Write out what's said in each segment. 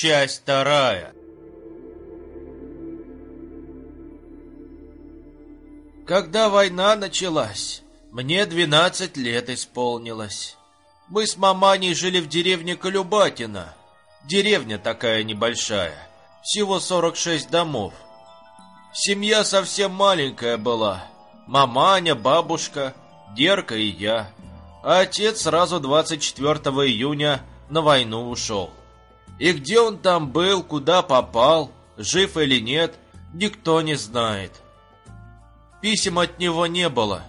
Часть вторая. Когда война началась, мне 12 лет исполнилось. Мы с маманей жили в деревне Колюбатина. Деревня такая небольшая, всего 46 домов. Семья совсем маленькая была. Маманя, бабушка, Дерка и я. А отец сразу 24 июня на войну ушел. И где он там был, куда попал, жив или нет, никто не знает. Писем от него не было.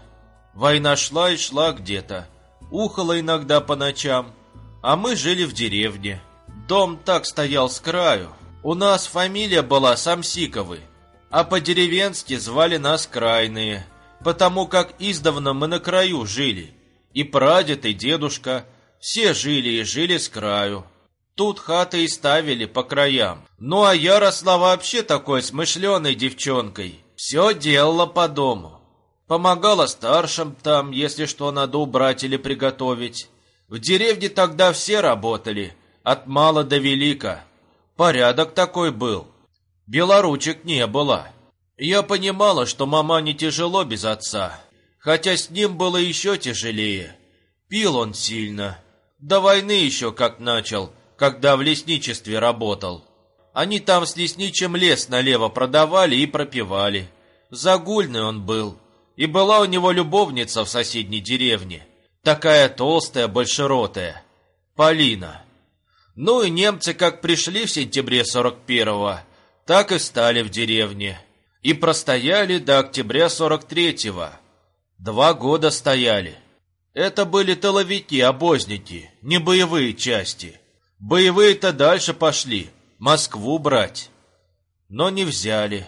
Война шла и шла где-то. Ухала иногда по ночам. А мы жили в деревне. Дом так стоял с краю. У нас фамилия была Самсиковы, а по-деревенски звали нас Крайные, потому как издавна мы на краю жили. И прадед, и дедушка, все жили и жили с краю. Тут хаты и ставили по краям. Ну а я росла вообще такой смышленой девчонкой. Все делала по дому. Помогала старшим там, если что надо убрать или приготовить. В деревне тогда все работали, от мала до велика. Порядок такой был. Белоручек не было. Я понимала, что мама не тяжело без отца, хотя с ним было еще тяжелее. Пил он сильно. До войны еще как начал, когда в лесничестве работал. Они там с лесничим лес налево продавали и пропивали. Загульный он был. И была у него любовница в соседней деревне. Такая толстая, большеротая. Полина. Ну и немцы как пришли в сентябре 41-го, так и стали в деревне. И простояли до октября 43-го. Два года стояли. Это были тыловики, обозники, не боевые части. Боевые-то дальше пошли, Москву брать. Но не взяли.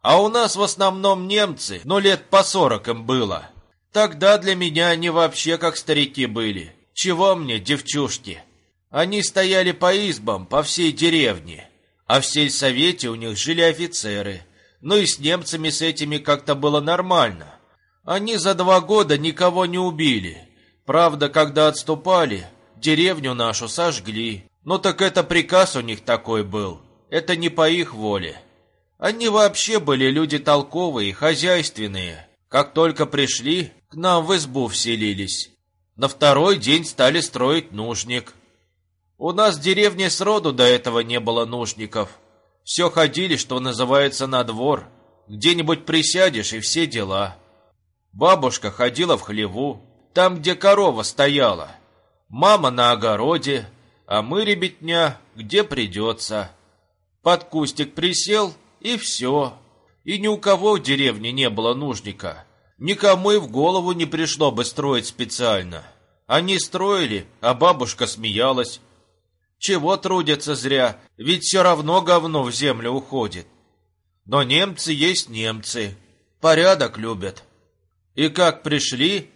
А у нас в основном немцы, но лет по сорок им было. Тогда для меня они вообще как старики были. Чего мне, девчушки? Они стояли по избам по всей деревне, а в сельсовете у них жили офицеры. Ну и с немцами с этими как-то было нормально. Они за два года никого не убили. Правда, когда отступали, деревню нашу сожгли. Ну так это приказ у них такой был. Это не по их воле. Они вообще были люди толковые, хозяйственные. Как только пришли, к нам в избу вселились. На второй день стали строить нужник. У нас в деревне сроду до этого не было нужников. Все ходили, что называется, на двор. Где-нибудь присядешь и все дела. Бабушка ходила в хлеву, там, где корова стояла. Мама на огороде, а мы, ребятня, где придется. Под кустик присел, и все. И ни у кого в деревне не было нужника. Никому и в голову не пришло бы строить специально. Они строили, а бабушка смеялась. Чего трудятся зря, ведь все равно говно в землю уходит. Но немцы есть немцы, порядок любят. И как пришли,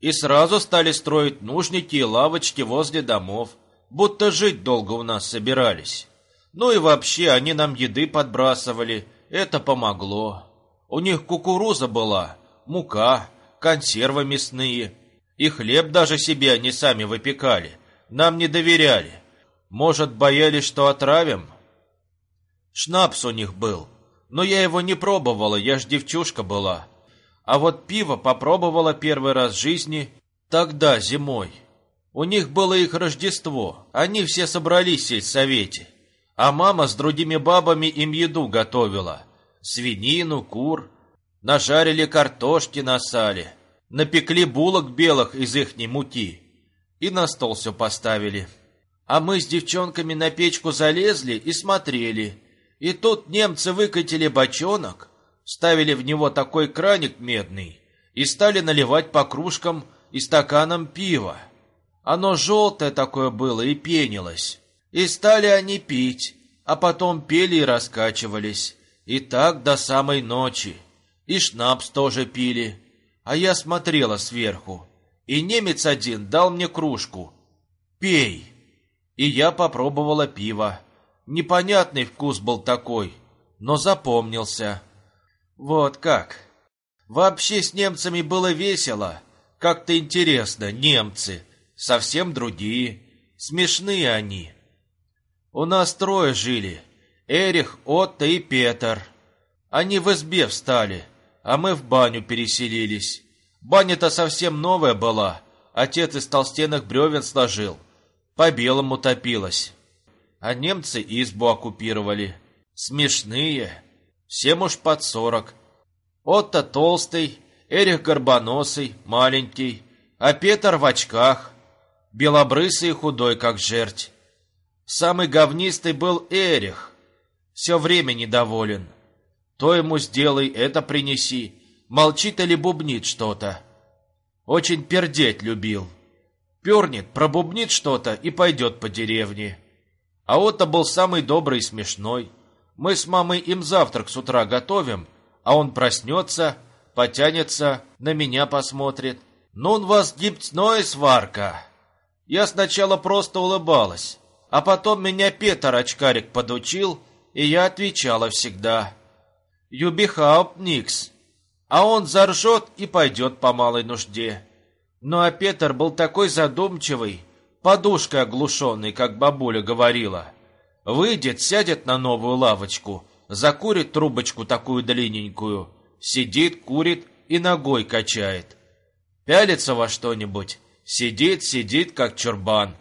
и сразу стали строить нужники и лавочки возле домов, будто жить долго у нас собирались. Ну и вообще они нам еды подбрасывали, это помогло. У них кукуруза была, мука, консервы мясные. И хлеб даже себе они сами выпекали, нам не доверяли. Может, боялись, что отравим? Шнапс у них был, но я его не пробовала, я ж девчушка была. А вот пиво попробовала первый раз в жизни тогда, зимой. У них было их Рождество, они все собрались в сельсовете. А мама с другими бабами им еду готовила. Свинину, кур. Нажарили картошки на сале. Напекли булок белых из ихней муки. И на стол все поставили. А мы с девчонками на печку залезли и смотрели. И тут немцы выкатили бочонок, ставили в него такой краник медный и стали наливать по кружкам и стаканам пива. Оно желтое такое было и пенилось. И стали они пить, а потом пели и раскачивались. И так до самой ночи. И шнапс тоже пили. А я смотрела сверху. И немец один дал мне кружку. «Пей!» И я попробовала пиво. Непонятный вкус был такой, но запомнился. Вот как. Вообще с немцами было весело. Как-то интересно, немцы. Совсем другие. Смешные они. У нас трое жили. Эрих, Отто и Петр. Они в избе встали, а мы в баню переселились. Баня-то совсем новая была. Отец из толстенных бревен сложил. По-белому топилась. А немцы избу оккупировали. Смешные. Всем уж под сорок. Отто толстый, Эрих горбоносый, маленький, а Петр в очках. Белобрысый и худой, как жерть. Самый говнистый был Эрих. Все время недоволен. То ему сделай, это принеси. Молчит или бубнит что-то. Очень пердеть любил. Пернет, пробубнит что-то и пойдет по деревне. А Отто был самый добрый и смешной. Мы с мамой им завтрак с утра готовим, а он проснется, потянется, на меня посмотрит. «Ну, вас гибтной сварка!» Я сначала просто улыбалась, а потом меня Петр очкарик подучил, и я отвечала всегда. «Юбихауп никс!» А он заржет и пойдет по малой нужде. Ну а Петр был такой задумчивый, подушкой оглушенный, как бабуля говорила. Выйдет, сядет на новую лавочку, закурит трубочку такую длинненькую, сидит, курит и ногой качает. Пялится во что-нибудь, сидит, сидит, как чурбан.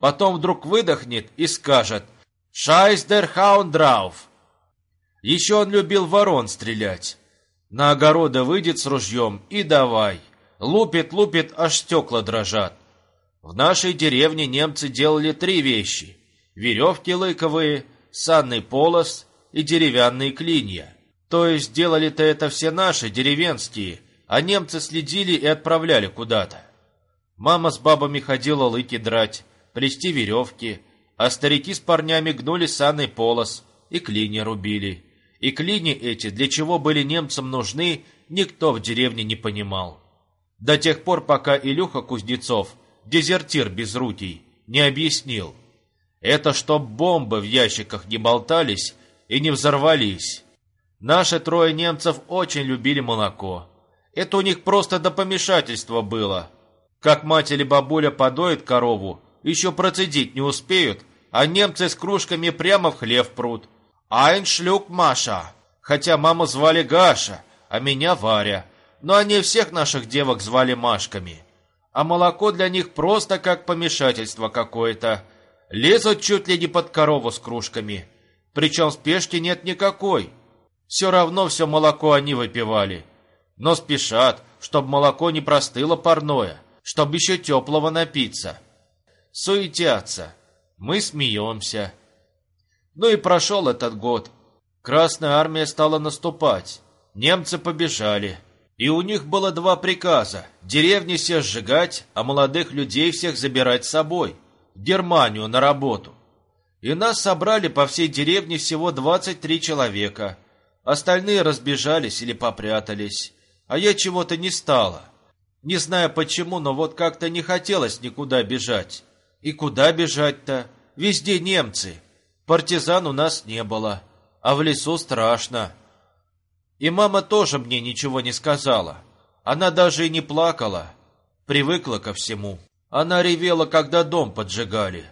Потом вдруг выдохнет и скажет «Шайсдер хаундрауф». Еще он любил ворон стрелять. На огороды выйдет с ружьем и давай. Лупит, лупит, аж стекла дрожат. В нашей деревне немцы делали три вещи. Веревки лыковые, санный полос и деревянные клинья. То есть делали-то это все наши, деревенские, а немцы следили и отправляли куда-то. Мама с бабами ходила лыки драть, плести веревки, а старики с парнями гнули санный полос и клинья рубили. И клини эти, для чего были немцам нужны, никто в деревне не понимал. До тех пор, пока Илюха Кузнецов, дезертир без рутий, не объяснил. Это чтоб бомбы в ящиках не болтались и не взорвались. Наши трое немцев очень любили молоко. Это у них просто до помешательства было. Как мать или бабуля подоит корову, еще процедить не успеют, а немцы с кружками прямо в хлев прут. Айншлюк Маша. Хотя маму звали Гаша, а меня Варя. Но они всех наших девок звали Машками. А молоко для них просто как помешательство какое-то. Лезут чуть ли не под корову с кружками. Причем спешки нет никакой. Все равно все молоко они выпивали. Но спешат, чтобы молоко не простыло парное, чтобы еще теплого напиться. Суетятся. Мы смеемся. Ну и прошел этот год. Красная армия стала наступать. Немцы побежали. И у них было два приказа. Деревни все сжигать, а молодых людей всех забирать с собой. Германию на работу. И нас собрали по всей деревне всего 23 человека. Остальные разбежались или попрятались. А я чего-то не стала. Не знаю почему, но вот как-то не хотелось никуда бежать. И куда бежать-то? Везде немцы. Партизан у нас не было, а в лесу страшно. И мама тоже мне ничего не сказала. Она даже и не плакала. Привыкла ко всему. Она ревела, когда дом поджигали.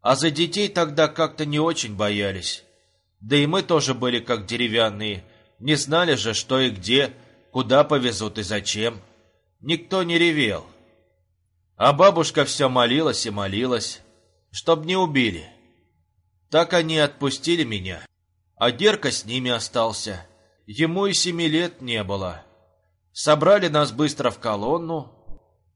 А за детей тогда как-то не очень боялись. Да и мы тоже были как деревянные. Не знали же, что и где, куда повезут и зачем. Никто не ревел. А бабушка все молилась и молилась, чтоб не убили. Так они отпустили меня. А Герка с ними остался. Ему и семи лет не было. Собрали нас быстро в колонну.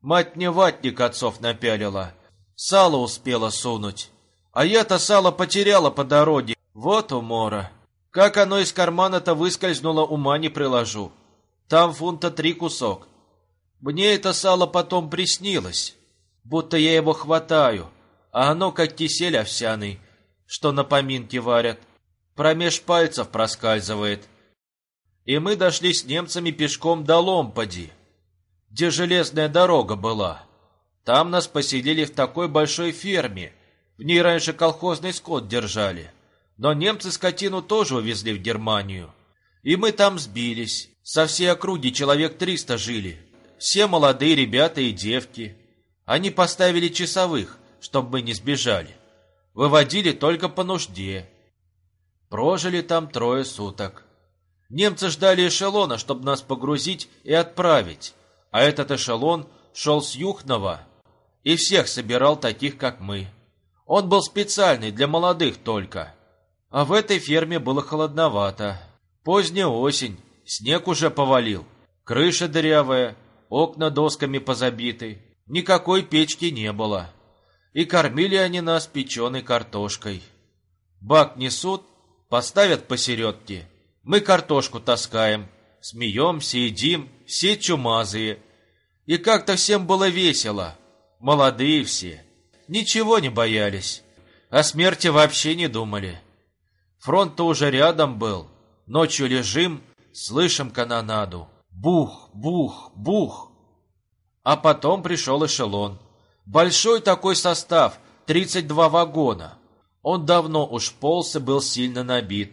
Мать мне ватник отцов напялила. Сало успела сунуть. А я-то сало потеряла по дороге. Вот умора. Как оно из кармана-то выскользнуло, ума не приложу. Там фунта три кусок. Мне это сало потом приснилось, будто я его хватаю, а оно как кисель овсяный, что на поминке варят, промеж пальцев проскальзывает. И мы дошли с немцами пешком до Ломпади, где железная дорога была. Там нас поселили в такой большой ферме, в ней раньше колхозный скот держали. Но немцы скотину тоже увезли в Германию. И мы там сбились. Со всей округи человек триста жили. Все молодые ребята и девки. Они поставили часовых, чтобы мы не сбежали. Выводили только по нужде. Прожили там трое суток. Немцы ждали эшелона, чтобы нас погрузить и отправить, а этот эшелон шел с Юхнова и всех собирал таких, как мы. Он был специальный, для молодых только. А в этой ферме было холодновато. Поздняя осень, снег уже повалил, крыша дырявая, окна досками позабиты, никакой печки не было. И кормили они нас печеной картошкой. Бак несут, поставят посередке. Мы картошку таскаем, смеемся, едим, все чумазые. И как-то всем было весело. Молодые все. Ничего не боялись. О смерти вообще не думали. Фронт-то уже рядом был. Ночью лежим, слышим канонаду. Бух, бух, бух. А потом пришел эшелон. Большой такой состав, 32 вагона. Он давно уж полз и был сильно набит.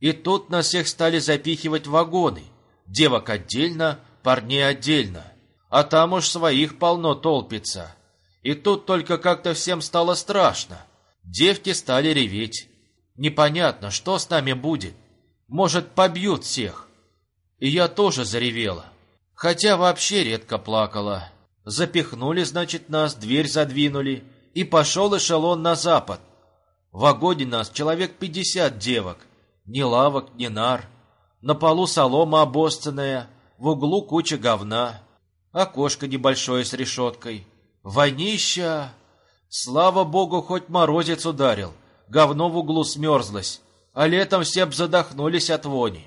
И тут нас всех стали запихивать вагоны. Девок отдельно, парней отдельно. А там уж своих полно толпится. И тут только как-то всем стало страшно. Девки стали реветь. Непонятно, что с нами будет. Может, побьют всех. И я тоже заревела. Хотя вообще редко плакала. Запихнули, значит, нас, дверь задвинули. И пошел эшелон на запад. В вагоне нас человек пятьдесят девок. Ни лавок, ни нар. На полу солома обосцанная, в углу куча говна. Окошко небольшое с решеткой. Вонища! Слава богу, хоть морозец ударил. Говно в углу смерзлось, а летом все б задохнулись от вони.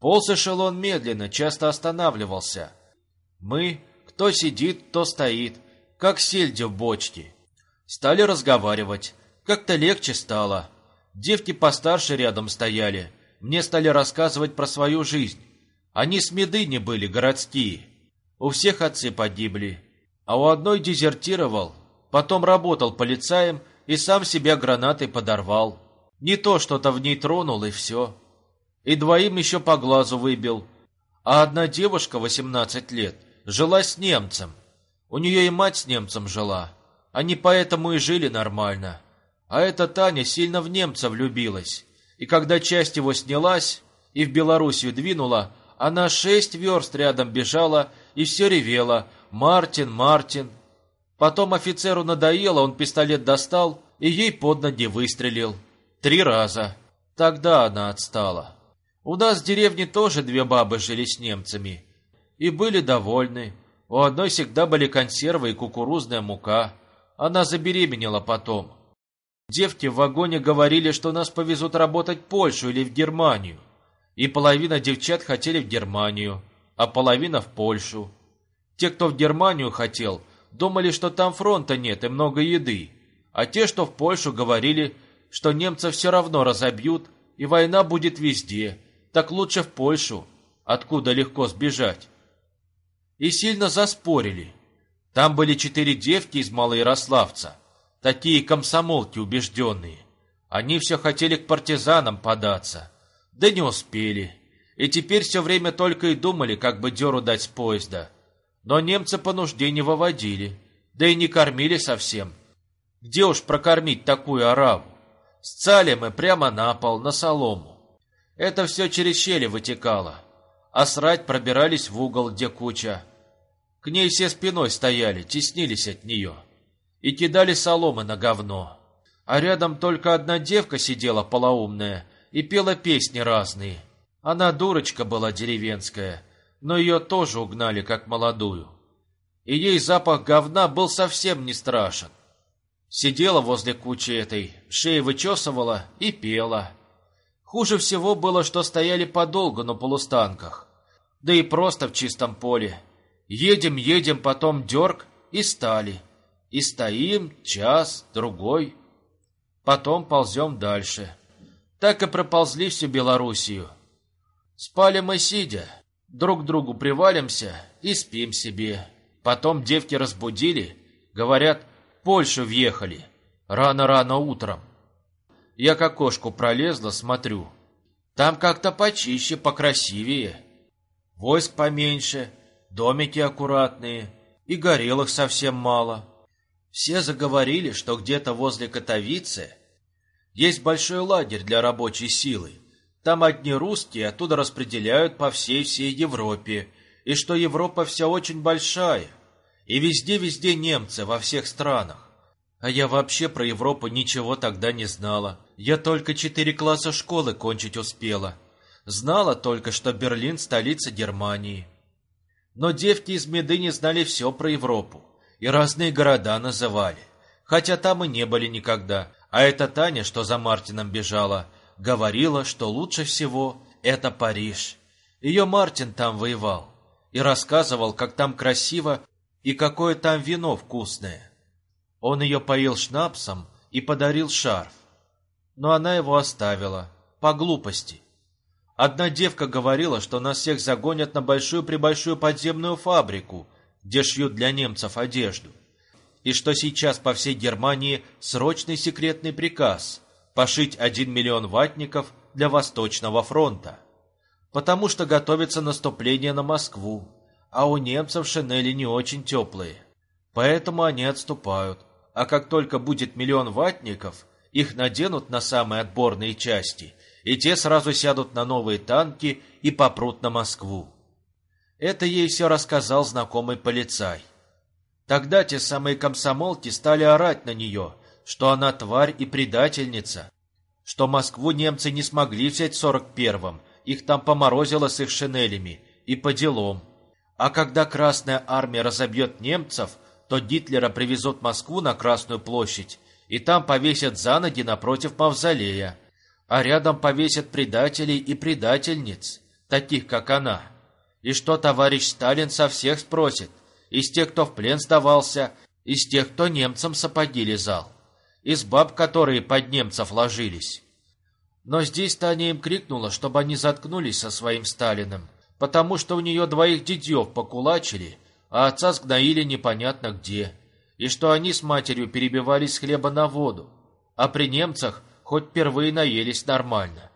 Полз эшелон медленно, часто останавливался. Мы, кто сидит, кто стоит, как сельдь в бочке. Стали разговаривать. Как-то легче стало. Девки постарше рядом стояли. Мне стали рассказывать про свою жизнь. Они с Медыни были, городские. У всех отцы погибли. А у одной дезертировал. Потом работал полицаем и сам себя гранатой подорвал. Не то что-то в ней тронул, и все. И двоим еще по глазу выбил. А одна девушка, 18 лет, жила с немцем. У нее и мать с немцем жила. Они поэтому и жили нормально. А эта Таня сильно в немца влюбилась. И когда часть его снялась и в Белоруссию двинула, она шесть верст рядом бежала и все ревела «Мартин, Мартин». Потом офицеру надоело, он пистолет достал и ей под ноги выстрелил. Три раза. Тогда она отстала. У нас в деревне тоже две бабы жили с немцами. И были довольны. У одной всегда были консервы и кукурузная мука. Она забеременела потом. Девки в вагоне говорили, что нас повезут работать в Польшу или в Германию. И половина девчат хотели в Германию, а половина в Польшу. Те, кто в Германию хотел, думали, что там фронта нет и много еды. А те, что в Польшу, говорили, что немцев все равно разобьют, и война будет везде. Так лучше в Польшу, откуда легко сбежать. И сильно заспорили. Там были четыре девки из Малоярославца – Такие комсомолки убежденные. Они все хотели к партизанам податься, да не успели. И теперь все время только и думали, как бы деру дать с поезда. Но немцы по нужде не выводили, да и не кормили совсем. Где уж прокормить такую ораву? Сцали мы прямо на пол, на солому. Это все через щели вытекало. А срать пробирались в угол, где куча. К ней все спиной стояли, теснились от нее и кидали соломы на говно. А рядом только одна девка сидела полоумная и пела песни разные. Она дурочка была деревенская, но ее тоже угнали как молодую. И ей запах говна был совсем не страшен. Сидела возле кучи этой, шеи вычесывала и пела. Хуже всего было, что стояли подолгу на полустанках. Да и просто в чистом поле. Едем, едем, потом дерг и стали. И стоим час, другой. Потом ползем дальше. Так и проползли всю Белоруссию. Спали мы сидя, друг другу привалимся и спим себе. Потом девки разбудили, говорят, в Польшу въехали. Рано-рано утром. Я к окошку пролезла, смотрю. Там как-то почище, покрасивее. Войск поменьше, домики аккуратные, и горелых совсем мало. Все заговорили, что где-то возле Катовицы есть большой лагерь для рабочей силы. Там одни русские оттуда распределяют по всей-всей Европе, и что Европа вся очень большая, и везде-везде немцы во всех странах. А я вообще про Европу ничего тогда не знала. Я только четыре класса школы кончить успела. Знала только, что Берлин – столица Германии. Но девки из Медыни знали все про Европу и разные города называли, хотя там и не были никогда. А эта Таня, что за Мартином бежала, говорила, что лучше всего это Париж. Ее Мартин там воевал и рассказывал, как там красиво и какое там вино вкусное. Он ее поил шнапсом и подарил шарф, но она его оставила по глупости. Одна девка говорила, что нас всех загонят на большую-пребольшую подземную фабрику, где шьют для немцев одежду, и что сейчас по всей Германии срочный секретный приказ пошить один миллион ватников для Восточного фронта, потому что готовится наступление на Москву, а у немцев шинели не очень теплые, поэтому они отступают, а как только будет миллион ватников, их наденут на самые отборные части, и те сразу сядут на новые танки и попрут на Москву. Это ей все рассказал знакомый полицай. Тогда те самые комсомолки стали орать на нее, что она тварь и предательница, что Москву немцы не смогли взять в сорок первом, их там поморозило с их шинелями, и по делам. А когда Красная Армия разобьет немцев, то Гитлера привезут в Москву на Красную площадь, и там повесят за ноги напротив мавзолея, а рядом повесят предателей и предательниц, таких как она. И что товарищ Сталин со всех спросит? Из тех, кто в плен сдавался, из тех, кто немцам сапоги лизал, из баб, которые под немцев ложились. Но здесь Таня им крикнула, чтобы они заткнулись со своим Сталиным, потому что у нее двоих дедьев покулачили, а отца сгноили непонятно где, и что они с матерью перебивались хлеба на воду, а при немцах хоть впервые наелись нормально.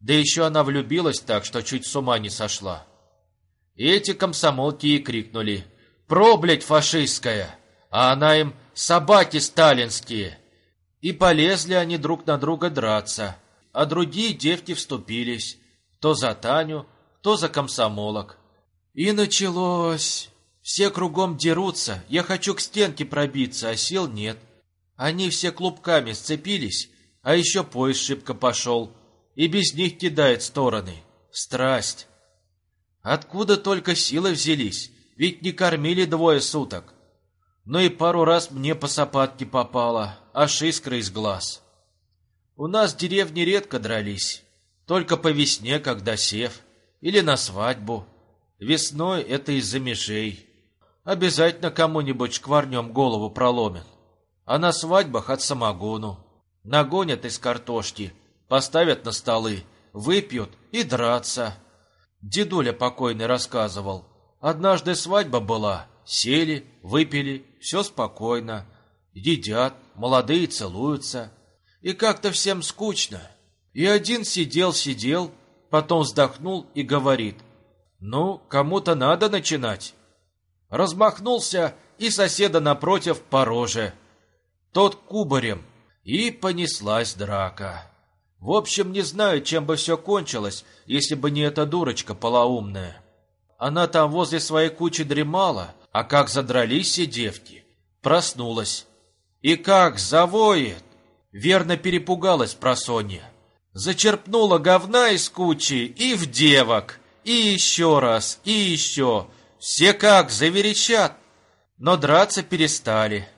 Да еще она влюбилась так, что чуть с ума не сошла. И эти комсомолки ей крикнули «Проблядь фашистская!» А она им «Собаки сталинские!» И полезли они друг на друга драться, а другие девки вступились, то за Таню, то за комсомолок. И началось. Все кругом дерутся, я хочу к стенке пробиться, а сил нет. Они все клубками сцепились, а еще поезд шибко пошел, и без них кидает стороны. Страсть. Откуда только силы взялись? Ведь не кормили двое суток. Но и пару раз мне по сапатке попало, аж искры из глаз. У нас в деревне редко дрались, только по весне, когда сев, или на свадьбу. Весной это из-за межей. Обязательно кому-нибудь шкварнем голову проломит. А на свадьбах от самогону. Нагонят из картошки, поставят на столы, выпьют и драться. Дедуля покойный рассказывал. Однажды свадьба была. Сели, выпили, все спокойно. Едят, молодые целуются. И как-то всем скучно. И один сидел-сидел, потом вздохнул и говорит. Ну, кому-то надо начинать. Размахнулся и соседа напротив по роже. Тот кубарем. И понеслась драка. В общем, не знаю, чем бы все кончилось, если бы не эта дурочка полоумная. Она там возле своей кучи дремала, а как задрались все девки, проснулась. И как завоет! Верно перепугалась просонья. Зачерпнула говна из кучи и в девок, и еще раз, и еще. Все как заверещат. Но драться перестали.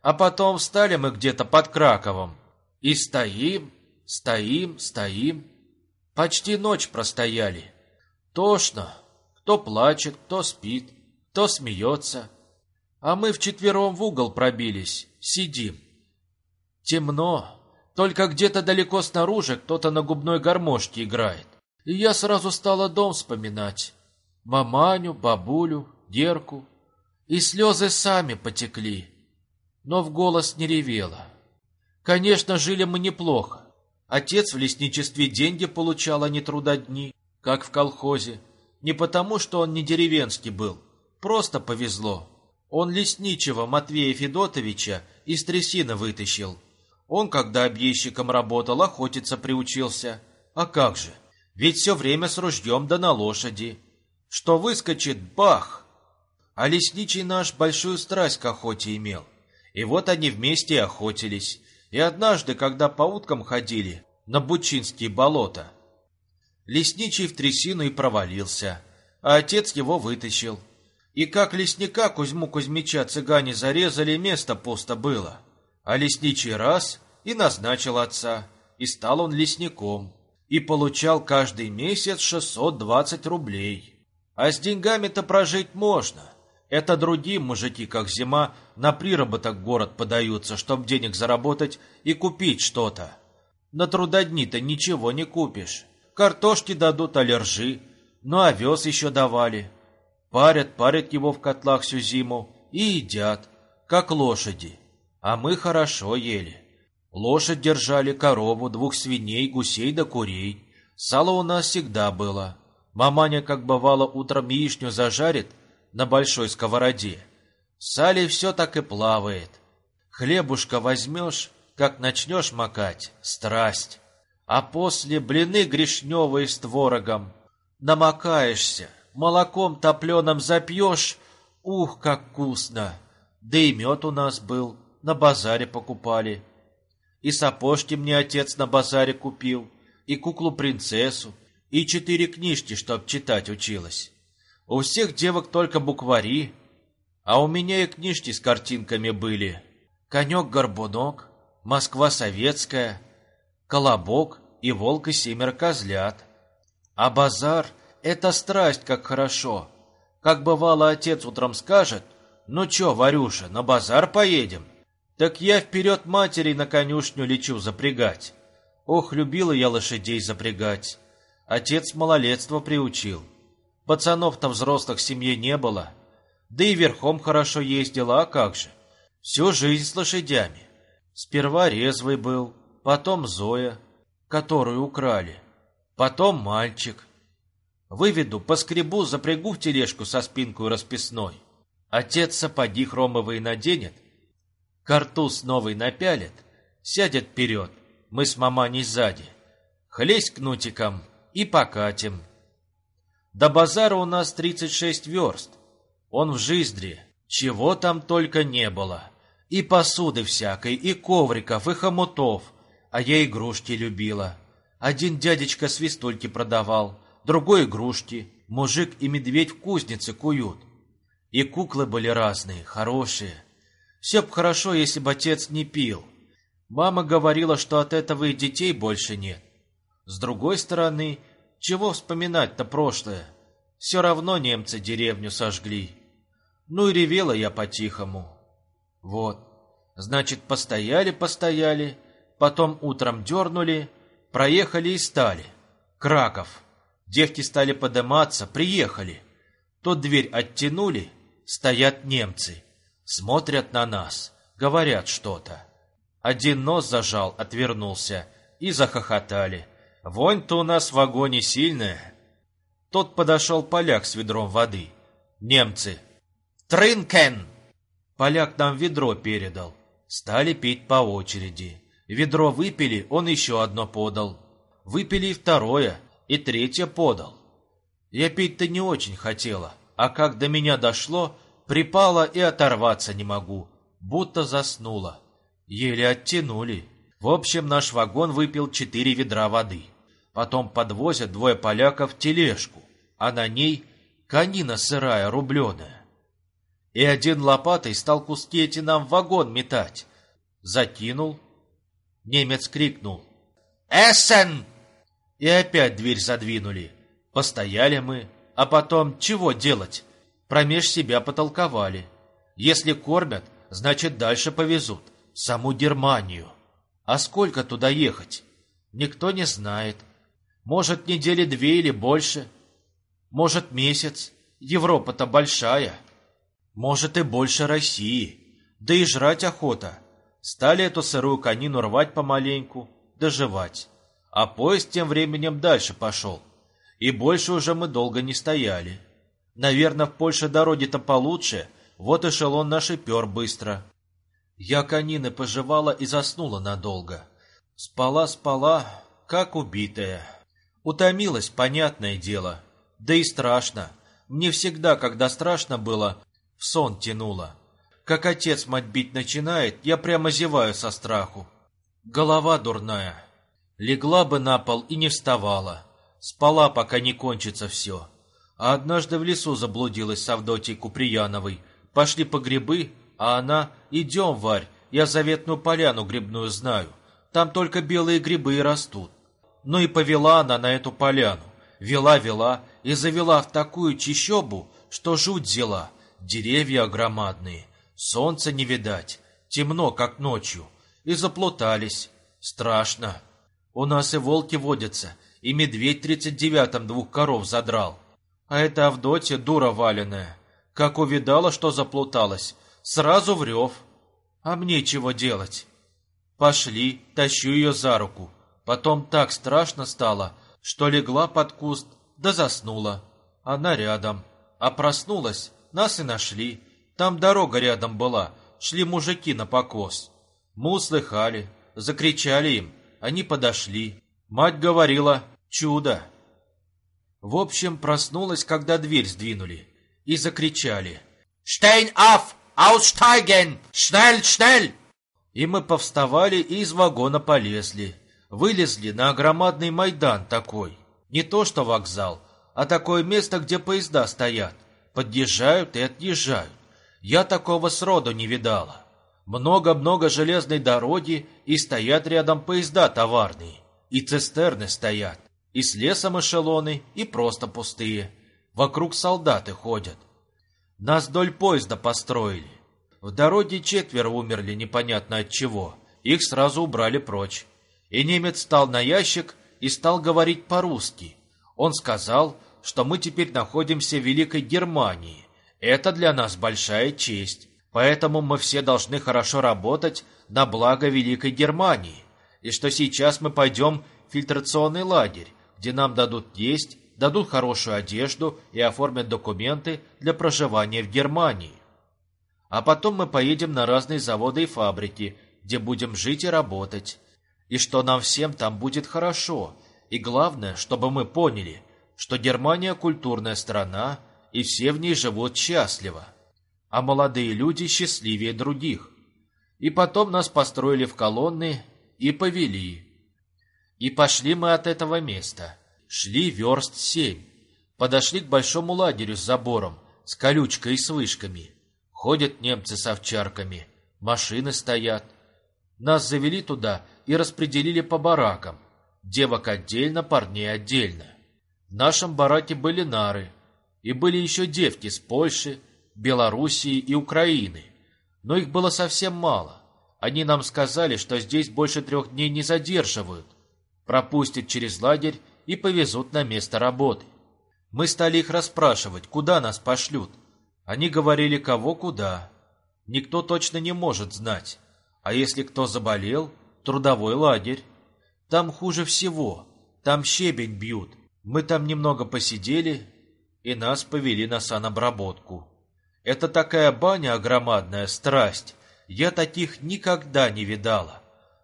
А потом встали мы где-то под Краковом. И стоим, Стоим, стоим. Почти ночь простояли. Тошно. Кто плачет, кто спит, кто смеется. А мы вчетвером в угол пробились, сидим. Темно. Только где-то далеко снаружи кто-то на губной гармошке играет. И я сразу стала дом вспоминать. Маманю, бабулю, Дерку. И слезы сами потекли. Но в голос не ревела. Конечно, жили мы неплохо. Отец в лесничестве деньги получал, а не трудодни, как в колхозе. Не потому, что он не деревенский был, просто повезло. Он лесничего Матвея Федотовича из трясины вытащил. Он, когда объездчиком работал, охотиться приучился. А как же? Ведь все время с ружьем да на лошади. Что выскочит, бах! А лесничий наш большую страсть к охоте имел. И вот они вместе охотились. И однажды, когда по уткам ходили на Бучинские болота, лесничий в трясину и провалился, а отец его вытащил. И как лесника Кузьму Кузьмича цыгане зарезали, место пусто было. А лесничий раз и назначил отца, и стал он лесником, и получал каждый месяц 620 рублей. А с деньгами-то прожить можно. Это другие мужики, как зима, на приработок город подаются, чтоб денег заработать и купить что-то. На трудодни-то ничего не купишь. Картошки дадут, аллержи, ну овес еще давали. Парят, парят его в котлах всю зиму и едят, как лошади. А мы хорошо ели. Лошадь держали, корову, двух свиней, гусей да курей. Сало у нас всегда было. Маманя, как бывало, утром яичню зажарит на большой сковороде. Сали все так и плавает. Хлебушка возьмешь, как начнешь макать, страсть. А после блины грешневые с творогом. Намокаешься, молоком топленым запьешь, ух, как вкусно. Да и мед у нас был, на базаре покупали. И сапожки мне отец на базаре купил, и куклу-принцессу, и четыре книжки, чтоб читать училась. У всех девок только буквари, а у меня и книжки с картинками были. Конек-горбунок, Москва советская, Колобок и Волк и семеро козлят. А базар — это страсть, как хорошо. Как бывало, отец утром скажет, «Ну чё, Варюша, на базар поедем?» Так я вперед матери на конюшню лечу запрягать. Ох, любила я лошадей запрягать. Отец малолетство приучил. Пацанов-то взрослых в семье не было. Да и верхом хорошо ездила, а как же? Всю жизнь с лошадями. Сперва резвый был, потом Зоя, которую украли. Потом мальчик. Выведу, поскребу, запрягу в тележку со спинкой расписной. Отец сапоги хромовые наденет, Картуз новый напялит, сядет вперед, мы с маманей сзади. Хлесть кнутиком и покатим. До базара у нас 36 верст. Он в Жиздре, чего там только не было. И посуды всякой, и ковриков, и хомутов. А я игрушки любила. Один дядечка свистульки продавал, другой игрушки. Мужик и медведь в кузнице куют. И куклы были разные, хорошие. Все б хорошо, если бы отец не пил. Мама говорила, что от этого и детей больше нет. С другой стороны, чего вспоминать-то прошлое? Все равно немцы деревню сожгли. Ну и ревела я по-тихому. Вот, значит, постояли-постояли, потом утром дернули, проехали и стали. Краков. Девки стали подниматься, приехали. Тут дверь оттянули, стоят немцы. Смотрят на нас, говорят что-то. Один нос зажал, отвернулся, и захохотали. Вонь-то у нас в вагоне сильная. Тот подошел поляк с ведром воды. Немцы. «Трынкен!» Поляк нам ведро передал. Стали пить по очереди. Ведро выпили, он еще одно подал. Выпили и второе, и третье подал. Я пить-то не очень хотела, а как до меня дошло, Припала и оторваться не могу, будто заснула. Еле оттянули. В общем, наш вагон выпил четыре ведра воды. Потом подвозят двое поляков тележку, а на ней конина сырая, рубленая. И один лопатой стал куски эти нам в вагон метать. Закинул. Немец крикнул. «Эссен!» И опять дверь задвинули. Постояли мы, а потом чего делать? Промеж себя потолковали. Если кормят, значит дальше повезут, в саму Германию. А сколько туда ехать? Никто не знает. Может, недели две или больше. Может, месяц. Европа-то большая. Может, и больше России. Да и жрать охота. Стали эту сырую конину рвать помаленьку, доживать. А поезд тем временем дальше пошел. И больше уже мы долго не стояли. Наверное, в Польше дороги-то получше, вот эшелон наш и пер быстро. Я конины пожевала и заснула надолго. Спала-спала, как убитая. Утомилась, понятное дело. Да и страшно. Мне всегда, когда страшно было, в сон тянуло. Как отец мать бить начинает, я прямо зеваю со страху. Голова дурная. Легла бы на пол и не вставала. Спала, пока не кончится все. А однажды в лесу заблудилась с Авдотьей Куприяновой. Пошли по грибы, а она «Идем, Варь, я заветную поляну грибную знаю. Там только белые грибы и растут». Ну и повела она на эту поляну. Вела-вела и завела в такую чищобу, что жуть взяла. Деревья громадные, солнца не видать, темно, как ночью. И заплутались. Страшно. У нас и волки водятся, и медведь тридцать девятом двух коров задрал. А эта Авдотья дура валеная. Как увидала, что заплуталась, сразу в. А мне чего делать? Пошли, тащу ее за руку. Потом так страшно стало, что легла под куст, да заснула. Она рядом. А проснулась, нас и нашли. Там дорога рядом была, шли мужики на покос. Мы услыхали, закричали им, они подошли. Мать говорила «Чудо!» В общем, проснулась, когда дверь сдвинули, и закричали «Штейн аф! Aussteigen! Schnell, schnell!» И мы повставали и из вагона полезли. Вылезли на громадный Майдан такой. Не то что вокзал, а такое место, где поезда стоят. Подъезжают и отъезжают. Я такого сроду не видала. Много-много железной дороги, и стоят рядом поезда товарные. И цистерны стоят. И с лесом эшелоны, и просто пустые. Вокруг солдаты ходят. Нас вдоль поезда построили. В дороге четверо умерли непонятно от чего. Их сразу убрали прочь. И немец стал на ящик и стал говорить по-русски. Он сказал, что мы теперь находимся в Великой Германии. Это для нас большая честь. Поэтому мы все должны хорошо работать на благо Великой Германии. И что сейчас мы пойдем в фильтрационный лагерь, где нам дадут есть, дадут хорошую одежду и оформят документы для проживания в Германии. А потом мы поедем на разные заводы и фабрики, где будем жить и работать. И что нам всем там будет хорошо. И главное, чтобы мы поняли, что Германия культурная страна, и все в ней живут счастливо. А молодые люди счастливее других. И потом нас построили в колонны и повели. И пошли мы от этого места. Шли верст семь. Подошли к большому лагерю с забором, с колючкой и с вышками. Ходят немцы с овчарками, машины стоят. Нас завели туда и распределили по баракам. Девок отдельно, парней отдельно. В нашем бараке были нары. И были еще девки с Польши, Белоруссии и Украины. Но их было совсем мало. Они нам сказали, что здесь больше трех дней не задерживают. Пропустят через лагерь и повезут на место работы. Мы стали их расспрашивать, куда нас пошлют. Они говорили, кого куда. Никто точно не может знать. А если кто заболел, трудовой лагерь. Там хуже всего. Там щебень бьют. Мы там немного посидели, и нас повели на санобработку. Это такая баня громадная, страсть. Я таких никогда не видала.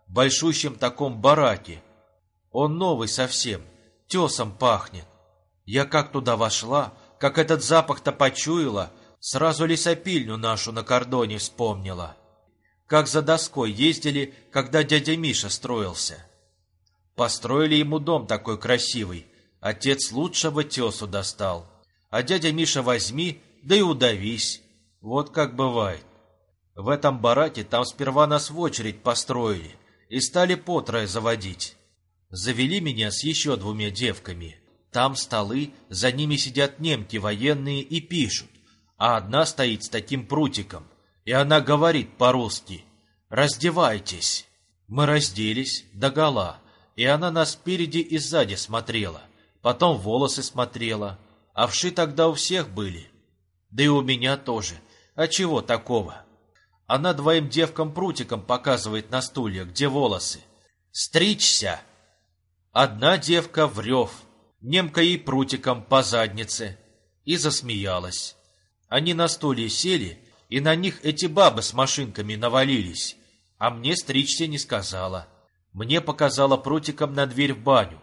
В большущем таком бараке. Он новый совсем тесом пахнет. Я как туда вошла, как этот запах-то почуяла, сразу лесопильню нашу на кордоне вспомнила. Как за доской ездили, когда дядя Миша строился. Построили ему дом такой красивый, отец лучшего тесу достал. А дядя Миша возьми, да и удавись. Вот как бывает. В этом бараке там сперва нас в очередь построили и стали потрое заводить. Завели меня с еще двумя девками. Там столы, за ними сидят немки военные и пишут, а одна стоит с таким прутиком, и она говорит по-русски «Раздевайтесь». Мы разделись догола, и она нас спереди и сзади смотрела, потом волосы смотрела, а вши тогда у всех были. Да и у меня тоже. А чего такого? Она двоим девкам прутиком показывает на стулья, где волосы. «Стричься!» Одна девка в немка ей прутиком по заднице, и засмеялась. Они на стуле сели, и на них эти бабы с машинками навалились, а мне стричься не сказала. Мне показала прутиком на дверь в баню.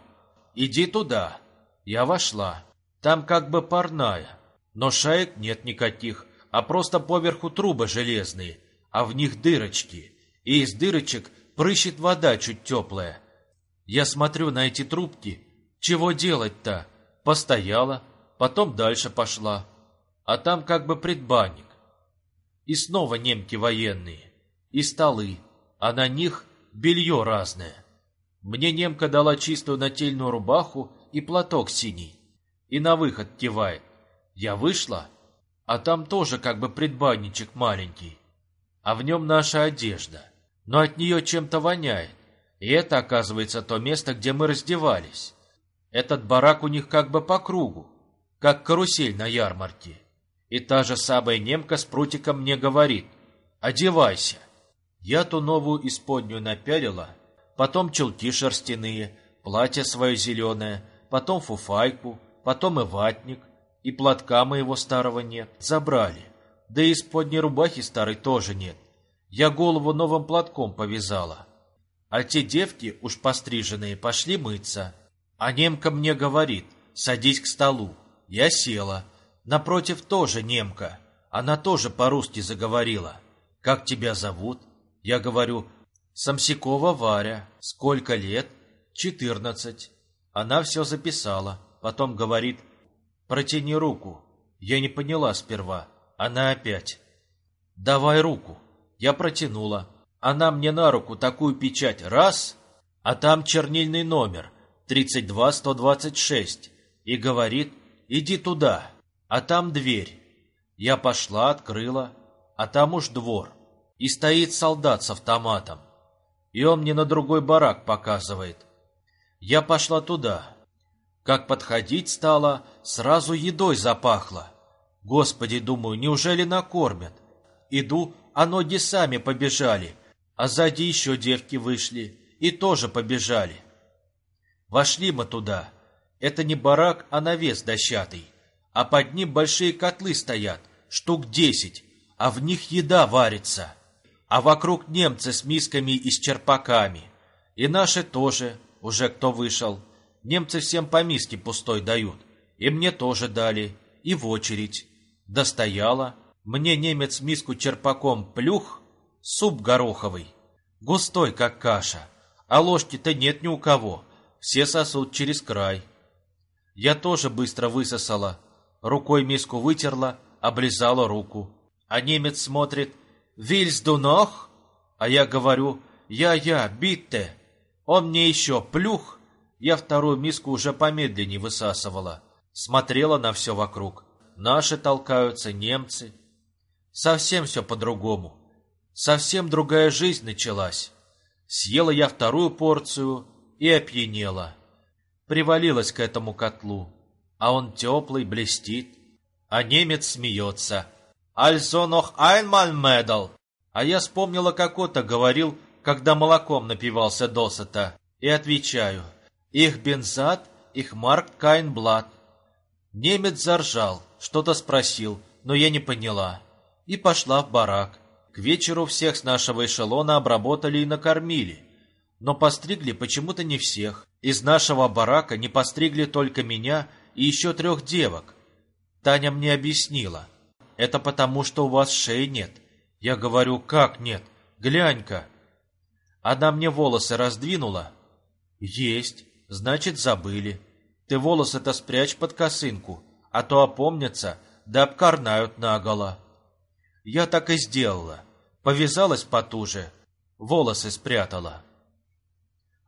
«Иди туда». Я вошла. Там как бы парная, но шаек нет никаких, а просто поверху трубы железные, а в них дырочки, и из дырочек прыщет вода чуть теплая. Я смотрю на эти трубки, чего делать-то? Постояла, потом дальше пошла, а там как бы предбанник. И снова немки военные, и столы, а на них белье разное. Мне немка дала чистую нательную рубаху и платок синий, и на выход кивает. Я вышла, а там тоже как бы предбанничек маленький, а в нем наша одежда, но от нее чем-то воняет, и это, оказывается, то место, где мы раздевались. Этот барак у них как бы по кругу, как карусель на ярмарке. И та же самая немка с прутиком мне говорит «Одевайся». Я ту новую исподнюю напялила, потом челки шерстяные, платье свое зеленое, потом фуфайку, потом и ватник, и платка моего старого нет. Забрали. Да и исподней рубахи старой тоже нет. Я голову новым платком повязала. А те девки, уж постриженные, пошли мыться. А немка мне говорит, садись к столу. Я села. Напротив тоже немка. Она тоже по-русски заговорила. Как тебя зовут? Я говорю, Самсикова Варя. Сколько лет? Четырнадцать. Она все записала. Потом говорит, протяни руку. Я не поняла сперва. Она опять. Давай руку. Я протянула. Она мне на руку такую печать. Раз, а там чернильный номер. 32126. И говорит, иди туда. А там дверь. Я пошла, открыла. А там уж двор. И стоит солдат с автоматом. И он мне на другой барак показывает. Я пошла туда. Как подходить стало, сразу едой запахло. Господи, думаю, неужели накормят? Иду, а ноги сами побежали, а сзади еще девки вышли и тоже побежали. Вошли мы туда. Это не барак, а навес дощатый. А под ним большие котлы стоят, штук десять, а в них еда варится. А вокруг немцы с мисками и с черпаками. И наши тоже, уже кто вышел. Немцы всем по миске пустой дают. И мне тоже дали. И в очередь. Достояла. Мне немец миску черпаком плюх, суп гороховый. Густой, как каша. А ложки-то нет ни у кого. Все сосут через край. Я тоже быстро высосала. Рукой миску вытерла, облизала руку. А немец смотрит «Вильс ду нох?» А я говорю «Я-я, битте». Он мне еще плюх, я вторую миску уже помедленнее высасывала. Смотрела на все вокруг. Наши толкаются, немцы. Совсем все по-другому. Совсем другая жизнь началась. Съела я вторую порцию и опьянела. Привалилась к этому котлу. А он теплый, блестит. А немец смеется. «Also noch einmal медал!» А я вспомнила, как Отто говорил, когда молоком напивался досыта. И отвечаю – их Бензат, их Марк Кайнблат. Немец заржал, что-то спросил, но я не поняла. И пошла в барак. К вечеру всех с нашего эшелона обработали и накормили. Но постригли почему-то не всех. Из нашего барака не постригли только меня и еще трех девок. Таня мне объяснила. Это потому, что у вас шеи нет. Я говорю, как нет? Глянь-ка. Она мне волосы раздвинула. Есть. Значит, забыли. Ты волосы-то спрячь под косынку, а то опомнятся, да обкорнают наголо. Я так и сделала. Повязалась потуже, волосы спрятала.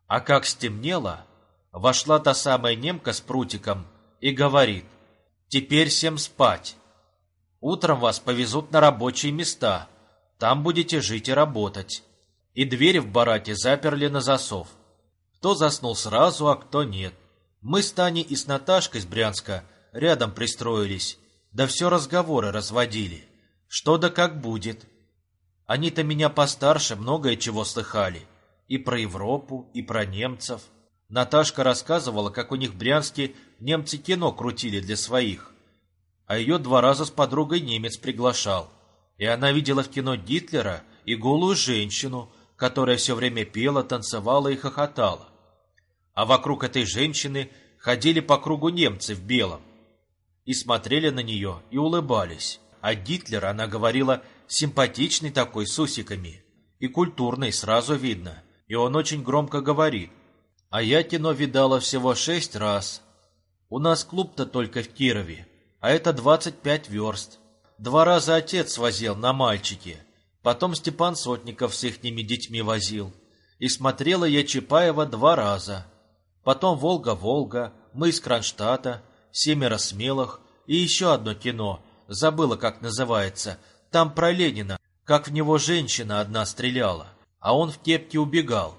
А как стемнело, вошла та самая немка с прутиком и говорит, «Теперь всем спать. Утром вас повезут на рабочие места, там будете жить и работать». И двери в бараке заперли на засов. Кто заснул сразу, а кто нет. Мы с Таней и с Наташкой из Брянска рядом пристроились, да все разговоры разводили. Что да как будет. Они-то меня постарше многое чего слыхали. И про Европу, и про немцев. Наташка рассказывала, как у них в Брянске немцы кино крутили для своих. А ее два раза с подругой немец приглашал. И она видела в кино Гитлера и голую женщину, которая все время пела, танцевала и хохотала. А вокруг этой женщины ходили по кругу немцы в белом. И смотрели на нее и улыбались. А Гитлер, она говорила, симпатичный такой, с усиками. И культурный, сразу видно. И он очень громко говорит. А я кино видала всего шесть раз. У нас клуб-то только в Кирове, а это двадцать пять верст. Два раза отец возил на мальчике. Потом Степан Сотников с ихними детьми возил. И смотрела я Чапаева два раза. Потом «Волга-Волга», «Мы из Кронштадта», «Семеро смелых» и еще одно кино, забыла, как называется. Там про Ленина, как в него женщина одна стреляла, а он в кепке убегал.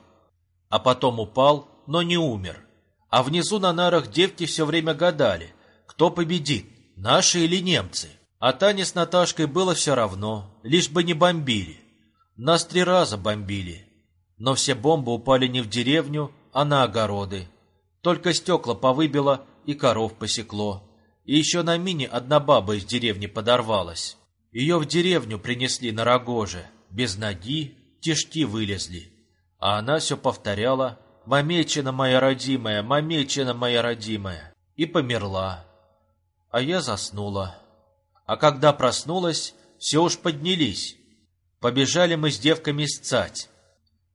А потом упал, но не умер. А внизу на нарах девки все время гадали, кто победит, наши или немцы. А Тане с Наташкой было все равно, лишь бы не бомбили. Нас три раза бомбили. Но все бомбы упали не в деревню, а на огороды. Только стекла повыбило и коров посекло. И еще на мине одна баба из деревни подорвалась. Ее в деревню принесли на рогоже. Без ноги тишки вылезли. А она все повторяла «Мамечина моя родимая, мамечина моя родимая» и померла. А я заснула. А когда проснулась, все уж поднялись. Побежали мы с девками сцать.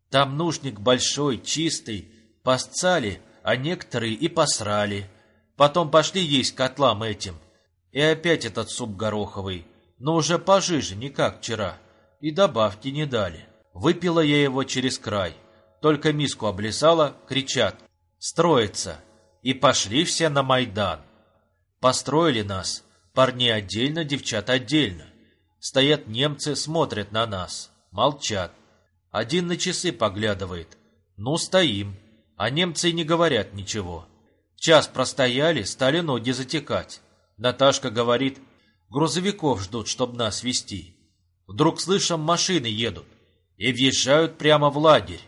Там нужник большой, чистый, посцали, а некоторые и посрали. Потом пошли есть котлам этим. И опять этот суп гороховый, но уже пожиже, не как вчера. И добавки не дали. Выпила я его через край. Только миску облизала, кричат «Строится!» И пошли все на Майдан. Построили нас, парни отдельно, девчат отдельно. Стоят немцы, смотрят на нас, молчат. Один на часы поглядывает. Ну, стоим. А немцы не говорят ничего. Час простояли, стали ноги затекать. Наташка говорит, грузовиков ждут, чтобы нас вести. Вдруг слышим, машины едут и въезжают прямо в лагерь,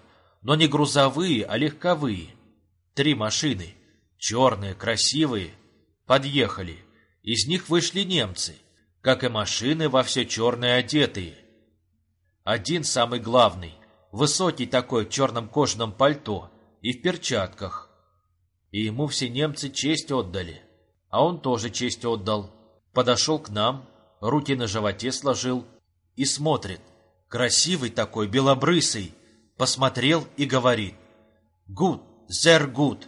но не грузовые, а легковые. Три машины, черные, красивые, подъехали. Из них вышли немцы, как и машины во все черное одетые. Один самый главный, высокий такой в черном кожаном пальто и в перчатках и ему все немцы честь отдали. А он тоже честь отдал. Подошел к нам, руки на животе сложил и смотрит. Красивый такой, белобрысый. Посмотрел и говорит. «Гуд, зер гуд».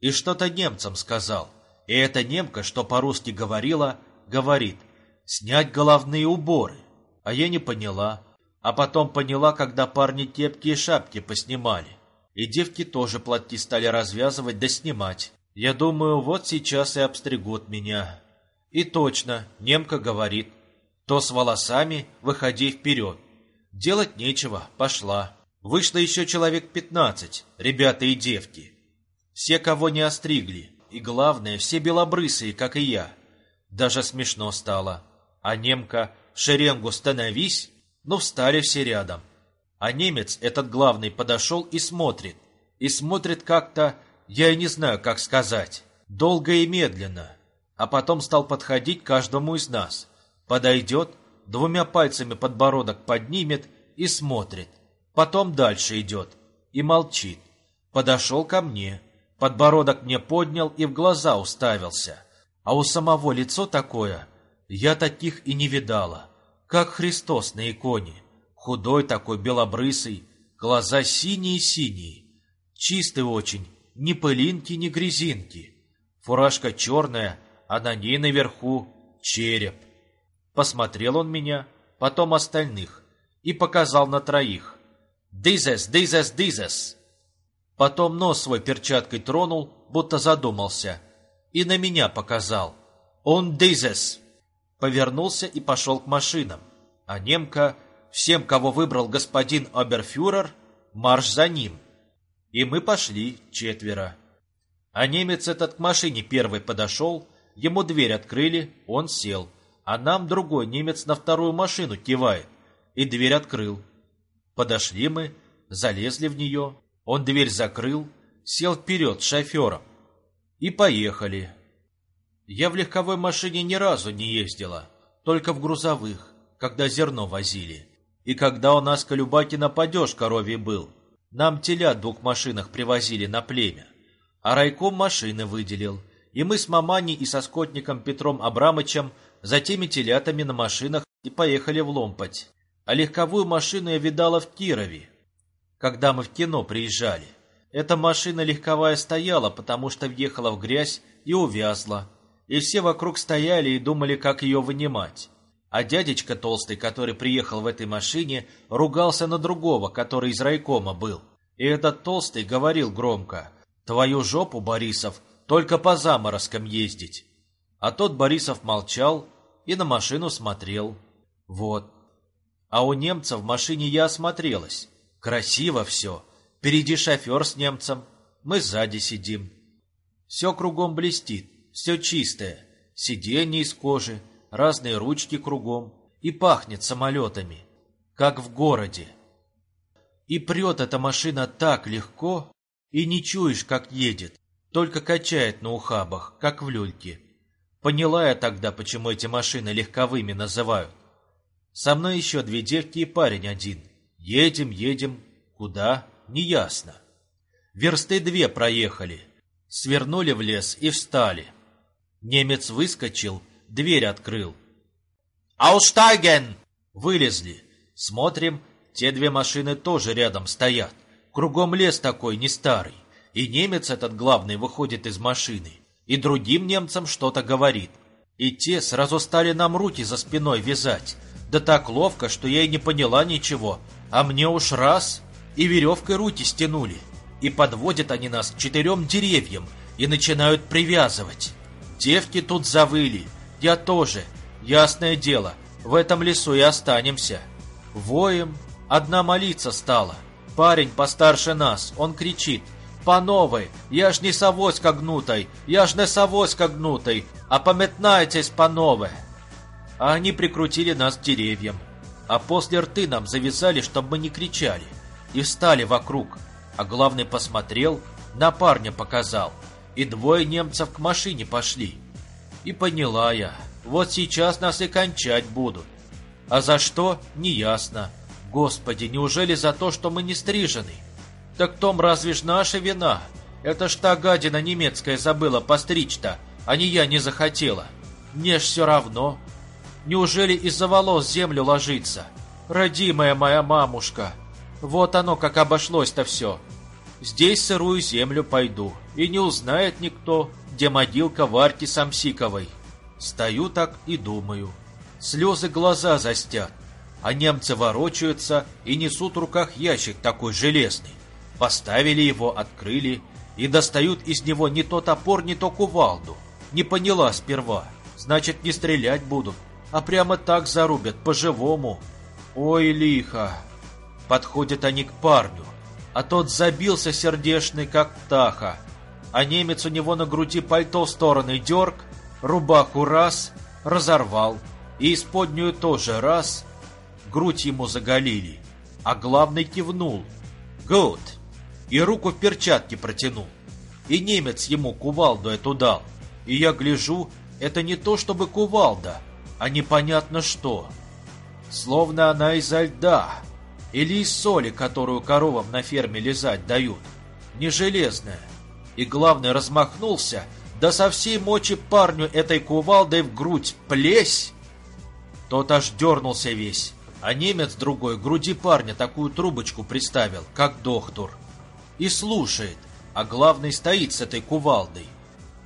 И что-то немцам сказал. И эта немка, что по-русски говорила, говорит. «Снять головные уборы». А я не поняла. А потом поняла, когда парни кепки и шапки поснимали. И девки тоже платки стали развязывать да снимать. Я думаю, вот сейчас и обстригут меня. И точно, немка говорит, то с волосами выходи вперед. Делать нечего, пошла. Вышло еще человек пятнадцать, ребята и девки. Все, кого не остригли, и главное, все белобрысые, как и я. Даже смешно стало. А немка «В шеренгу становись!» Ну, встали все рядом. А немец, этот главный, подошел и смотрит. И смотрит как-то, я и не знаю, как сказать, долго и медленно. А потом стал подходить каждому из нас. Подойдет, двумя пальцами подбородок поднимет и смотрит. Потом дальше идет и молчит. Подошел ко мне, подбородок мне поднял и в глаза уставился. А у самого лицо такое, я таких и не видала, как Христос на иконе. Худой такой, белобрысый, глаза синие-синие. Чистый очень, ни пылинки, ни грязинки. Фуражка черная, а на ней наверху череп. Посмотрел он меня, потом остальных, и показал на троих. «Дизес, дизес, дизес!» Потом нос свой перчаткой тронул, будто задумался, и на меня показал. «Он дизес!» Повернулся и пошел к машинам, а немка всем, кого выбрал господин оберфюрер, марш за ним. И мы пошли четверо. А немец этот к машине первый подошел, ему дверь открыли, он сел, а нам другой немец на вторую машину кивает, и дверь открыл. Подошли мы, залезли в нее, он дверь закрыл, сел вперед с шофером. И поехали. Я в легковой машине ни разу не ездила, только в грузовых когда зерно возили. И когда у нас Колюбакина падеж коровий был, нам телят в двух машинах привозили на племя. А райком машины выделил. И мы с маманей и со скотником Петром Абрамычем за теми телятами на машинах и поехали в Ломпать. А легковую машину я видала в Кирове, когда мы в кино приезжали. Эта машина легковая стояла, потому что въехала в грязь и увязла. И все вокруг стояли и думали, как ее вынимать. А дядечка толстый, который приехал в этой машине, ругался на другого, который из райкома был. И этот толстый говорил громко, «Твою жопу, Борисов, только по заморозкам ездить». А тот Борисов молчал и на машину смотрел. Вот. А у немца в машине я осмотрелась. Красиво все. Впереди шофер с немцем, мы сзади сидим. Все кругом блестит, все чистое. Сиденье из кожи, разные ручки кругом и пахнет самолетами, как в городе. И прет эта машина так легко, и не чуешь, как едет, только качает на ухабах, как в люльке. Поняла я тогда, почему эти машины легковыми называют. Со мной еще две девки и парень один. Едем, едем. Куда? Неясно. Версты две проехали. Свернули в лес и встали. Немец выскочил, дверь открыл. «Аустаген!» Вылезли. Смотрим, те две машины тоже рядом стоят. Кругом лес такой, не старый. И немец этот главный выходит из машины. И другим немцам что-то говорит. И те сразу стали нам руки за спиной вязать. Да так ловко, что я и не поняла ничего. А мне уж раз и веревкой руки стянули. И подводят они нас к четырем деревьям и начинают привязывать. Девки тут завыли, я тоже. Ясное дело, в этом лесу и останемся. Воем, одна молиться стала. Парень постарше нас, он кричит. По новой, я ж не совоська гнутой, я ж не совоська гнутой, а пометнайтесь по новой. А они прикрутили нас к деревьям. А после рты нам завязали, чтобы мы не кричали. И встали вокруг. А главный посмотрел, на парня показал. И двое немцев к машине пошли. И поняла я, вот сейчас нас и кончать будут. А за что, неясно. Господи, неужели за то, что мы не стрижены? Так том разве ж наша вина? Это ж та гадина немецкая забыла постричь-то, а не я не захотела. Мне ж все равно. Неужели из-за волос землю ложиться? Родимая моя мамушка. Вот оно как обошлось-то все. Здесь сырую землю пойду, и не узнает никто, где могилка Варьки Самсиковой. Стою так и думаю. Слезы глаза застят, а немцы ворочаются и несут в руках ящик такой железный. Поставили его, открыли и достают из него не то топор, не то кувалду. Не поняла сперва. Значит, не стрелять будут, а прямо так зарубят, по-живому. Ой, лихо. Подходят они к парню, а тот забился сердешный, как птаха. А немец у него на груди пальто в стороны дерг, рубаху раз, разорвал, и исподнюю тоже раз, грудь ему заголили, а главный кивнул. «Гуд!» и руку в перчатке протянул. И немец ему кувалду эту дал. И я гляжу, это не то чтобы кувалда, а непонятно что. Словно она изо льда, или из соли, которую коровам на ферме лизать дают. Не железная. И главный размахнулся, да со всей мочи парню этой кувалдой в грудь плесь. Тот аж дернулся весь, а немец другой груди парня такую трубочку приставил, как доктор. И слушает, а главный стоит с этой кувалдой.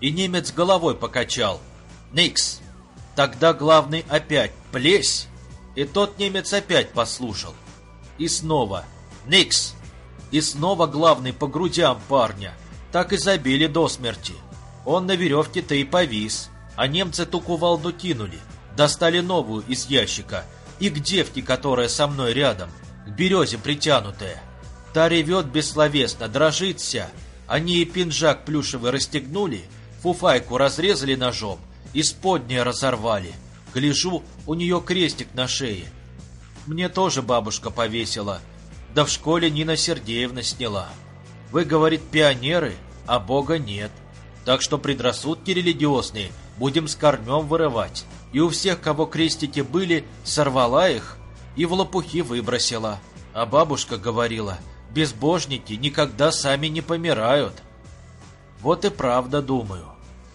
И немец головой покачал. «Никс!» Тогда главный опять «Плесь!» И тот немец опять послушал. И снова «Никс!» И снова главный по грудям парня. Так и забили до смерти. Он на веревке-то и повис. А немцы ту кувалду кинули. Достали новую из ящика. И к девке, которая со мной рядом. К березе притянутая. Та ревет бессловесно, дрожит вся. Они и пинжак плюшевый расстегнули, фуфайку разрезали ножом, и споднее разорвали. Гляжу, у нее крестик на шее. Мне тоже бабушка повесила. Да в школе Нина Сергеевна сняла. Вы, говорит, пионеры, а Бога нет. Так что предрассудки религиозные будем с корнем вырывать. и у всех, кого крестики были, сорвала их и в лопухи выбросила. А бабушка говорила, безбожники никогда сами не помирают. Вот и правда, думаю.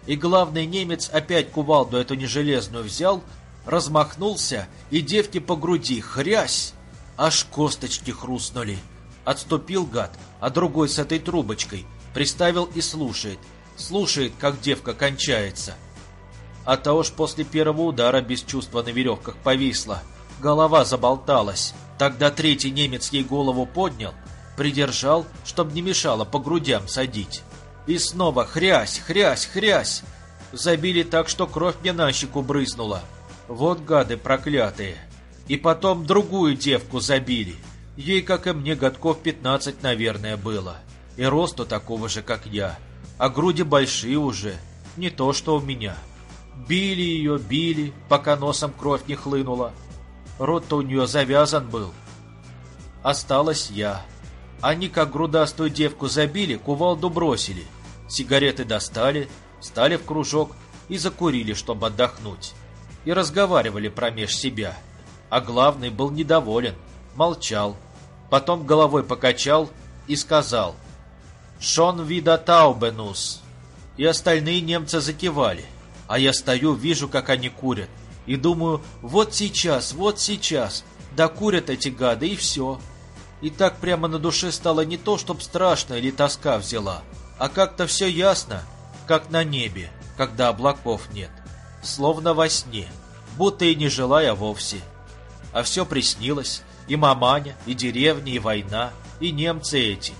И главный немец опять кувалду эту нежелезную взял, размахнулся, и девки по груди хрясь, аж косточки хрустнули. Отступил гад, а другой с этой трубочкой приставил и слушает. Слушает, как девка кончается. А то уж после первого удара без чувства на веревках повисла. Голова заболталась. Тогда третий немец ей голову поднял, придержал, чтоб не мешало по грудям садить. И снова хрясь, хрясь, хрясь. Забили так, что кровь мне на щеку брызнула. Вот гады проклятые. И потом другую девку забили. Ей, как и мне, годков пятнадцать, наверное, было. И росту такого же, как я. А груди большие уже. Не то, что у меня. Били ее, били, пока носом кровь не хлынула. Рот-то у нее завязан был. Осталась я. Они, как грудастую девку забили, кувалду бросили. Сигареты достали, стали в кружок и закурили, чтобы отдохнуть. И разговаривали промеж себя. А главный был недоволен, молчал. Потом головой покачал и сказал «Шон вида таубенус». И остальные немцы закивали. А я стою, вижу, как они курят. И думаю, вот сейчас, вот сейчас. Докурят эти гады, и все. И так прямо на душе стало не то, чтоб страшно или тоска взяла, а как-то все ясно, как на небе, когда облаков нет. Словно во сне, будто и не желая вовсе. А все приснилось, и маманя, и деревня, и война, и немцы эти.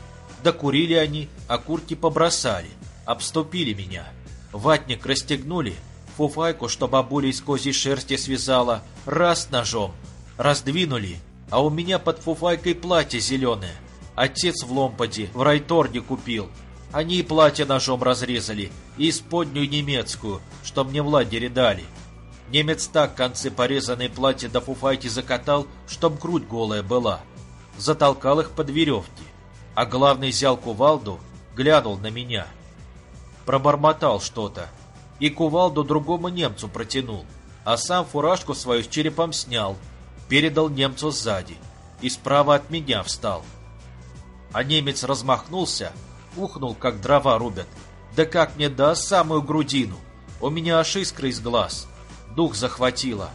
Докурили они, а куртки побросали, обступили меня. Ватник расстегнули, фуфайку, что бабуля из козьей шерсти связала, раз ножом, раздвинули, а у меня под фуфайкой платье зеленое. Отец в ломпаде в райторне купил. Они и платье ножом разрезали, и исподнюю немецкую, что мне в лагере дали. Немец так концы порезанной платья до фуфайки закатал, чтоб грудь голая была. Затолкал их под веревки. А главный взял кувалду, глянул на меня. Пробормотал что-то. И кувалду другому немцу протянул, а сам фуражку свою с черепом снял – передал немцу сзади и справа от меня встал. А немец размахнулся, ухнул, как дрова рубят. Да как мне даст самую грудину? У меня аж искры из глаз. Дух захватило.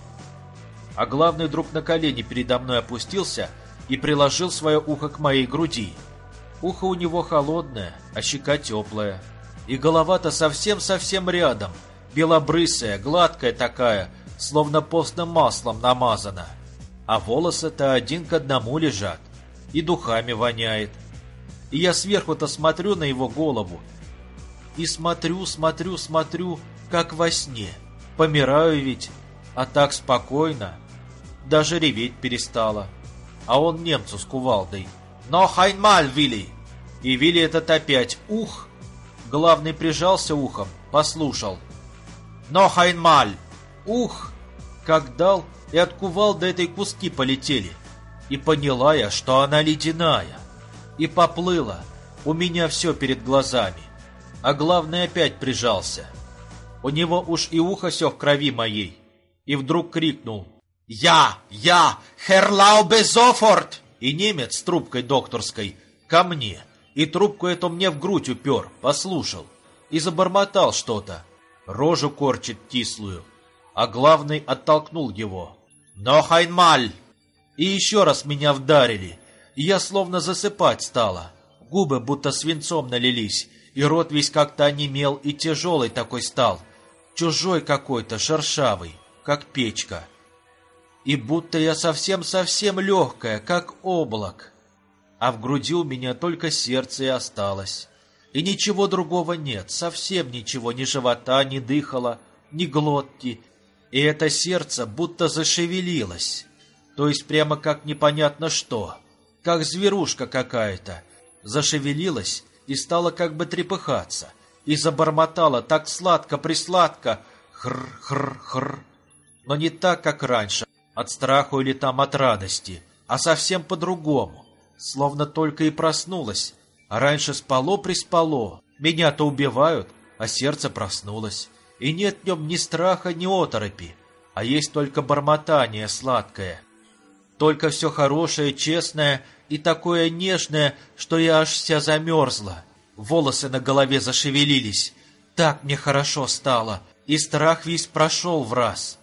А главный друг на колени передо мной опустился и приложил свое ухо к моей груди. Ухо у него холодное, а щека теплая. И голова-то совсем-совсем рядом, белобрысая, гладкая такая, словно постным маслом намазана а волосы-то один к одному лежат, и духами воняет. И я сверху-то смотрю на его голову, и смотрю, смотрю, смотрю, как во сне. Помираю ведь, а так спокойно. Даже реветь перестала. А он немцу с кувалдой. «Но хайнмаль, Вилли!» И Вилли этот опять «Ух!» Главный прижался ухом, послушал. «Но хайнмаль! Ух!» Как дал, и от кувалды этой куски полетели. И поняла я, что она ледяная. И поплыла. У меня все перед глазами. А главный опять прижался. У него уж и ухо все в крови моей. И вдруг крикнул «Я! Я! Херлаубе Зофорт!» И немец с трубкой докторской ко мне. И трубку эту мне в грудь упер, послушал. И забормотал что-то. Рожу корчит кислую а главный оттолкнул его. «Но Хайнмаль!» И еще раз меня вдарили, и я словно засыпать стала. Губы будто свинцом налились, и рот весь как-то онемел и тяжелый такой стал. Чужой какой-то, шершавый, как печка. И будто я совсем-совсем легкая, как облак. А в груди у меня только сердце и осталось. И ничего другого нет, совсем ничего, ни живота, ни дыхала, ни глотки, и это сердце будто зашевелилось, то есть прямо как непонятно что, как зверушка какая-то, зашевелилась и стала как бы трепыхаться, и забормотала так сладко-присладко, хр-хр-хр, но не так, как раньше, от страху или там от радости, а совсем по-другому, словно только и проснулась, а раньше спало-приспало, меня-то убивают, а сердце проснулось и нет в нем ни страха, ни оторопи, а есть только бормотание сладкое. Только все хорошее, честное и такое нежное, что я аж вся замерзла. Волосы на голове зашевелились. Так мне хорошо стало, и страх весь прошел в раз.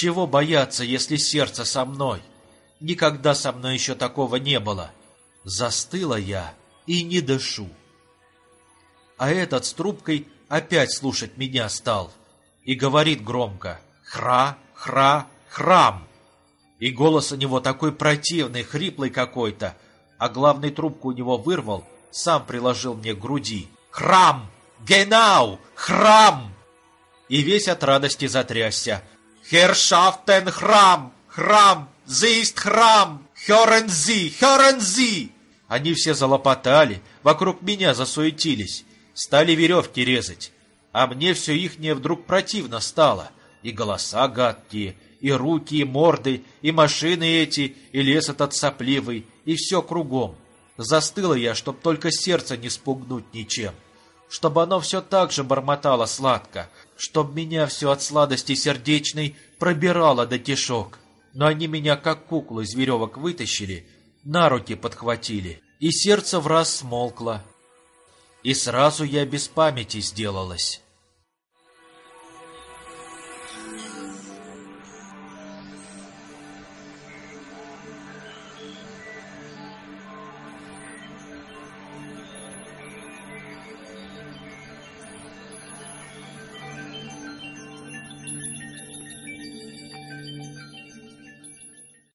Чего бояться, если сердце со мной? Никогда со мной еще такого не было. Застыла я и не дышу. А этот с трубкой опять слушать меня стал и говорит громко «Хра, хра, храм!» И голос у него такой противный, хриплый какой-то, а главный трубку у него вырвал, сам приложил мне к груди. «Храм! Генау! Храм!» И весь от радости затрясся. «Хершафтен храм! Храм! Зист храм! Херензи! Херензи!» Они все залопотали, вокруг меня засуетились, стали веревки резать. А мне все ихнее вдруг противно стало. И голоса гадкие, и руки, и морды, и машины эти, и лес этот сопливый, и все кругом. Застыла я, чтоб только сердце не спугнуть ничем. Чтобы оно все так же бормотало сладко, чтоб меня все от сладости сердечной пробирало до тишок. Но они меня, как куклу из веревок, вытащили, на руки подхватили, и сердце в раз смолкло. И сразу я без памяти сделалась.